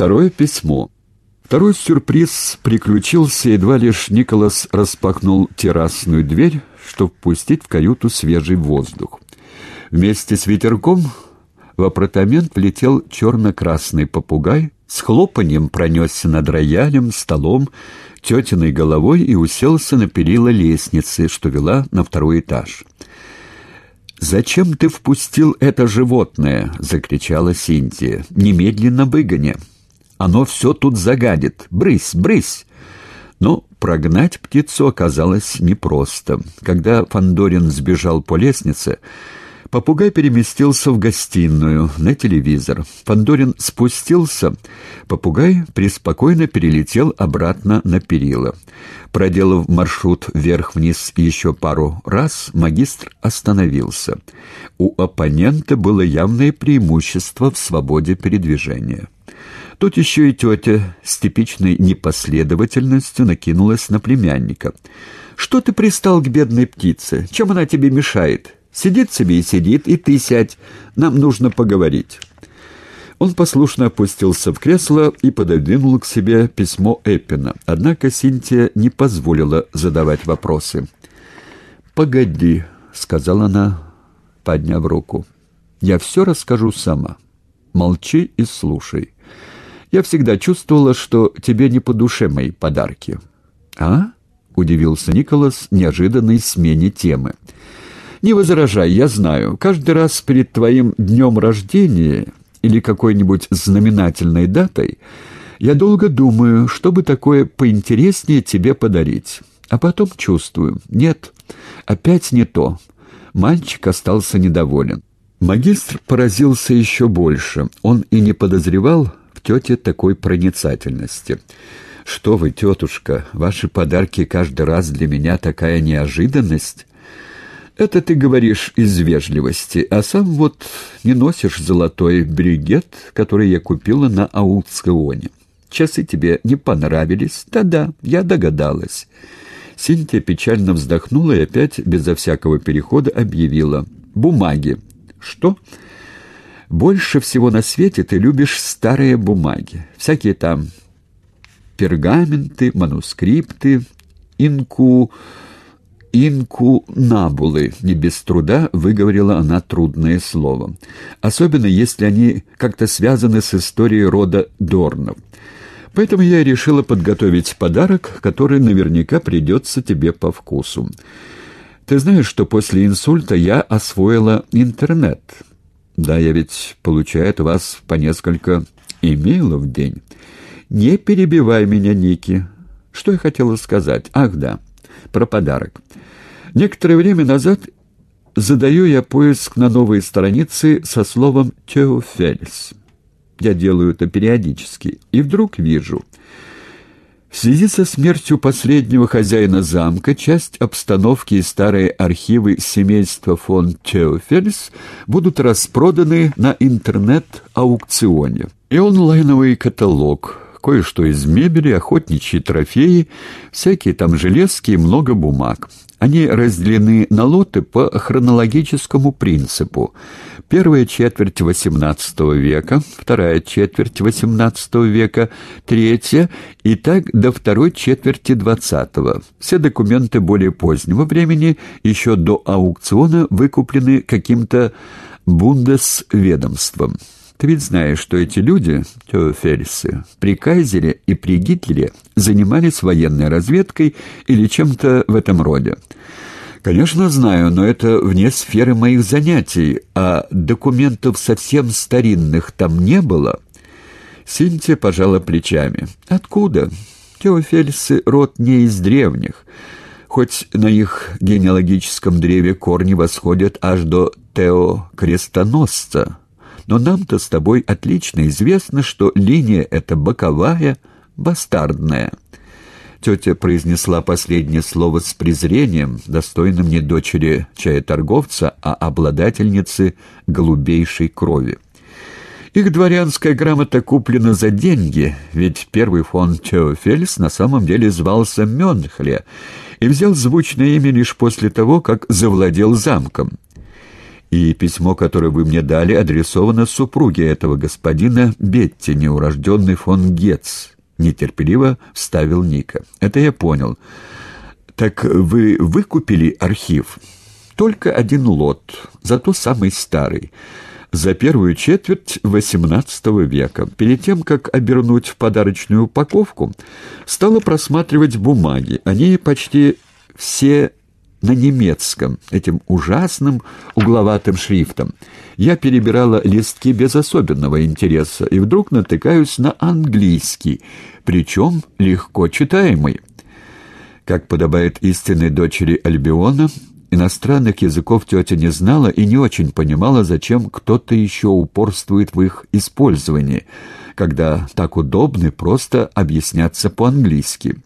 Второе письмо. Второй сюрприз приключился, едва лишь Николас распахнул террасную дверь, чтобы впустить в каюту свежий воздух. Вместе с ветерком в апартамент влетел черно-красный попугай, с хлопаньем пронесся над роялем, столом, тетиной головой и уселся на перила лестницы, что вела на второй этаж. «Зачем ты впустил это животное?» — закричала Синтия. «Немедленно выгони. Оно все тут загадит. Брысь, брысь!» Но прогнать птицу оказалось непросто. Когда Фандорин сбежал по лестнице, Попугай переместился в гостиную, на телевизор. Фандорин спустился. Попугай преспокойно перелетел обратно на перила. Проделав маршрут вверх-вниз еще пару раз, магистр остановился. У оппонента было явное преимущество в свободе передвижения. Тут еще и тетя с типичной непоследовательностью накинулась на племянника. «Что ты пристал к бедной птице? Чем она тебе мешает?» Сидит себе и сидит, и ты сядь. Нам нужно поговорить». Он послушно опустился в кресло и пододвинул к себе письмо Эппина. Однако Синтия не позволила задавать вопросы. «Погоди», — сказала она, подняв руку. «Я все расскажу сама. Молчи и слушай. Я всегда чувствовала, что тебе не по душе мои подарки». «А?» — удивился Николас неожиданной смене темы. Не возражай, я знаю. Каждый раз перед твоим днем рождения или какой-нибудь знаменательной датой я долго думаю, что бы такое поинтереснее тебе подарить. А потом чувствую. Нет, опять не то. Мальчик остался недоволен. Магистр поразился еще больше. Он и не подозревал тете такой проницательности. «Что вы, тетушка, ваши подарки каждый раз для меня такая неожиданность?» Это ты говоришь из вежливости, а сам вот не носишь золотой бригет, который я купила на аукционе. Часы тебе не понравились? Да-да, я догадалась». Синтия печально вздохнула и опять, безо всякого перехода, объявила. «Бумаги». «Что?» «Больше всего на свете ты любишь старые бумаги. Всякие там пергаменты, манускрипты, инку...» инкунабулы, не без труда выговорила она трудное слово. Особенно если они как-то связаны с историей рода Дорнов. Поэтому я решила подготовить подарок, который наверняка придется тебе по вкусу. Ты знаешь, что после инсульта я освоила интернет. Да, я ведь получаю от вас по несколько имейлов в день. Не перебивай меня, Ники. Что я хотела сказать? Ах, да про подарок. Некоторое время назад задаю я поиск на новой странице со словом «Теофельс». Я делаю это периодически, и вдруг вижу... В связи со смертью последнего хозяина замка часть обстановки и старые архивы семейства фон Теофельс будут распроданы на интернет-аукционе. И онлайновый каталог, кое-что из мебели, охотничьи трофеи, всякие там железки и много бумаг. Они разделены на лоты по хронологическому принципу. Первая четверть XVIII века, вторая четверть XVIII века, третья и так до второй четверти XX. Все документы более позднего времени, еще до аукциона, выкуплены каким-то бундесведомством. Ты ведь знаешь, что эти люди, теофельсы, при Кайзере и при Гитлере занимались военной разведкой или чем-то в этом роде. Конечно, знаю, но это вне сферы моих занятий, а документов совсем старинных там не было. Синтия пожала плечами. Откуда? Теофельсы — род не из древних, хоть на их генеалогическом древе корни восходят аж до Тео-крестоносца, но нам-то с тобой отлично известно, что линия эта боковая, бастардная». Тетя произнесла последнее слово с презрением, достойным не дочери чаеторговца, а обладательницы голубейшей крови. Их дворянская грамота куплена за деньги, ведь первый фон Теофельс на самом деле звался Мюнхле и взял звучное имя лишь после того, как завладел замком. И письмо, которое вы мне дали, адресовано супруге этого господина Бетти, неурожденный фон Гетц. Нетерпеливо вставил Ника. Это я понял. Так вы выкупили архив? Только один лот, зато самый старый за первую четверть XVIII века. Перед тем, как обернуть в подарочную упаковку, стала просматривать бумаги. Они почти все на немецком, этим ужасным угловатым шрифтом. Я перебирала листки без особенного интереса и вдруг натыкаюсь на английский, причем легко читаемый. Как подобает истинной дочери Альбиона, Иностранных языков тетя не знала и не очень понимала, зачем кто-то еще упорствует в их использовании, когда так удобно просто объясняться по-английски.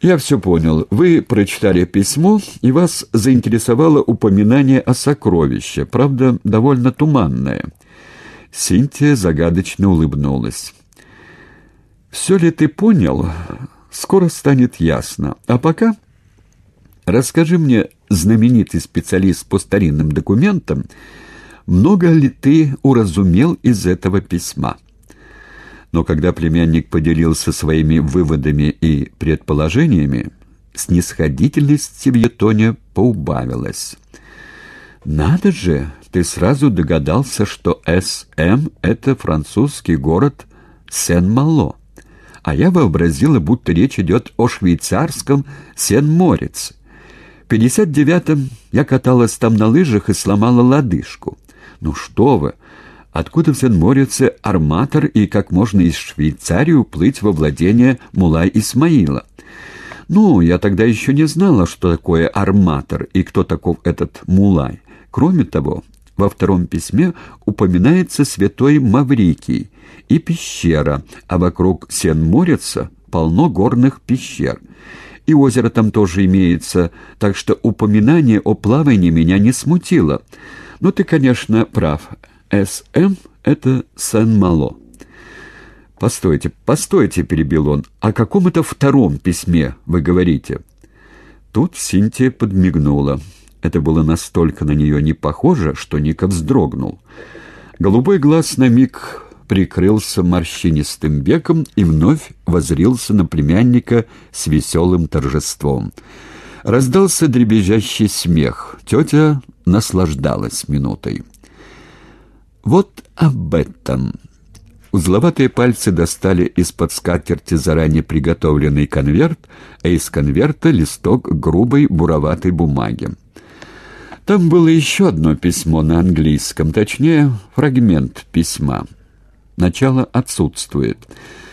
«Я все понял. Вы прочитали письмо, и вас заинтересовало упоминание о сокровище, правда, довольно туманное». Синтия загадочно улыбнулась. «Все ли ты понял? Скоро станет ясно. А пока расскажи мне знаменитый специалист по старинным документам, много ли ты уразумел из этого письма? Но когда племянник поделился своими выводами и предположениями, снисходительность в ее тоне поубавилась. «Надо же, ты сразу догадался, что С.М. — это французский город Сен-Мало, а я вообразила, будто речь идет о швейцарском Сен-Морец». В 59-м я каталась там на лыжах и сломала лодыжку. Ну что вы! Откуда в Сен-Морице арматор и как можно из Швейцарии уплыть во владение Мулай Исмаила? Ну, я тогда еще не знала, что такое арматор и кто таков этот Мулай. Кроме того, во втором письме упоминается святой Маврикий и пещера, а вокруг Сен-Морица полно горных пещер и озеро там тоже имеется, так что упоминание о плавании меня не смутило. Но ты, конечно, прав. С.М. — это Сен-Мало. «Постойте, постойте», — перебил он, — «о каком это втором письме вы говорите?» Тут Синтия подмигнула. Это было настолько на нее не похоже, что Ника вздрогнул. Голубой глаз на миг прикрылся морщинистым веком и вновь возрился на племянника с веселым торжеством. Раздался дребезжащий смех. Тетя наслаждалась минутой. «Вот об этом!» Узловатые пальцы достали из-под скатерти заранее приготовленный конверт, а из конверта листок грубой буроватой бумаги. Там было еще одно письмо на английском, точнее, фрагмент письма. Начало отсутствует.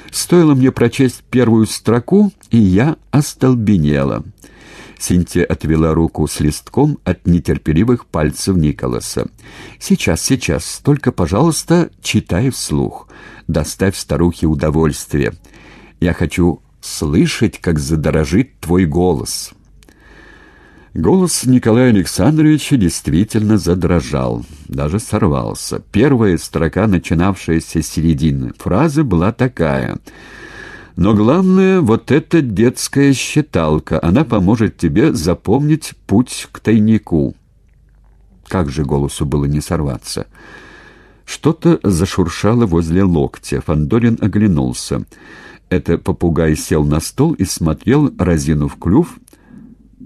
Стоило мне прочесть первую строку, и я остолбенела. Синтия отвела руку с листком от нетерпеливых пальцев Николаса. «Сейчас, сейчас, только, пожалуйста, читай вслух. Доставь старухе удовольствие. Я хочу слышать, как задорожит твой голос». Голос Николая Александровича действительно задрожал, даже сорвался. Первая строка, начинавшаяся с середины фразы, была такая «Но главное, вот эта детская считалка, она поможет тебе запомнить путь к тайнику». Как же голосу было не сорваться? Что-то зашуршало возле локтя. Фандорин оглянулся. Это попугай сел на стол и смотрел, разинув клюв,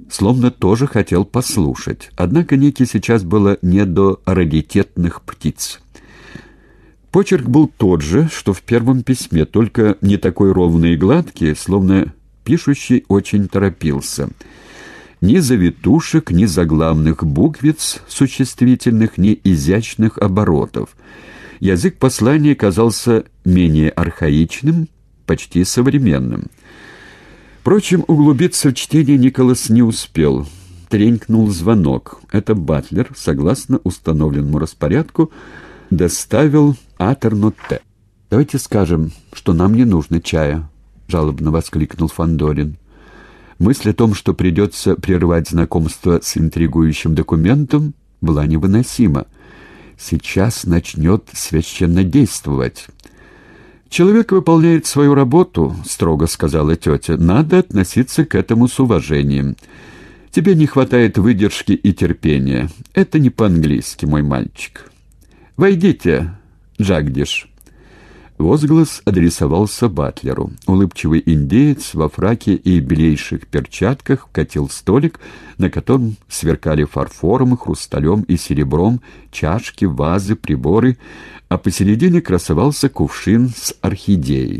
словно тоже хотел послушать. Однако Нике сейчас было не до раритетных птиц. Почерк был тот же, что в первом письме, только не такой ровный и гладкий, словно пишущий очень торопился. Ни завитушек, ни заглавных буквиц существительных, ни изящных оборотов. Язык послания казался менее архаичным, почти современным. Впрочем, углубиться в чтение Николас не успел. Тренькнул звонок. Это Батлер, согласно установленному распорядку, доставил Атерну Т. «Давайте скажем, что нам не нужно чая», — жалобно воскликнул Фандорин. Мысль о том, что придется прервать знакомство с интригующим документом, была невыносима. Сейчас начнет священно действовать. «Человек выполняет свою работу», — строго сказала тетя. «Надо относиться к этому с уважением. Тебе не хватает выдержки и терпения. Это не по-английски, мой мальчик. Войдите, Джагдиш». Возглас адресовался Батлеру. Улыбчивый индеец во фраке и белейших перчатках вкатил столик, на котором сверкали фарфором, хрусталем и серебром, чашки, вазы, приборы, а посередине красовался кувшин с орхидеей.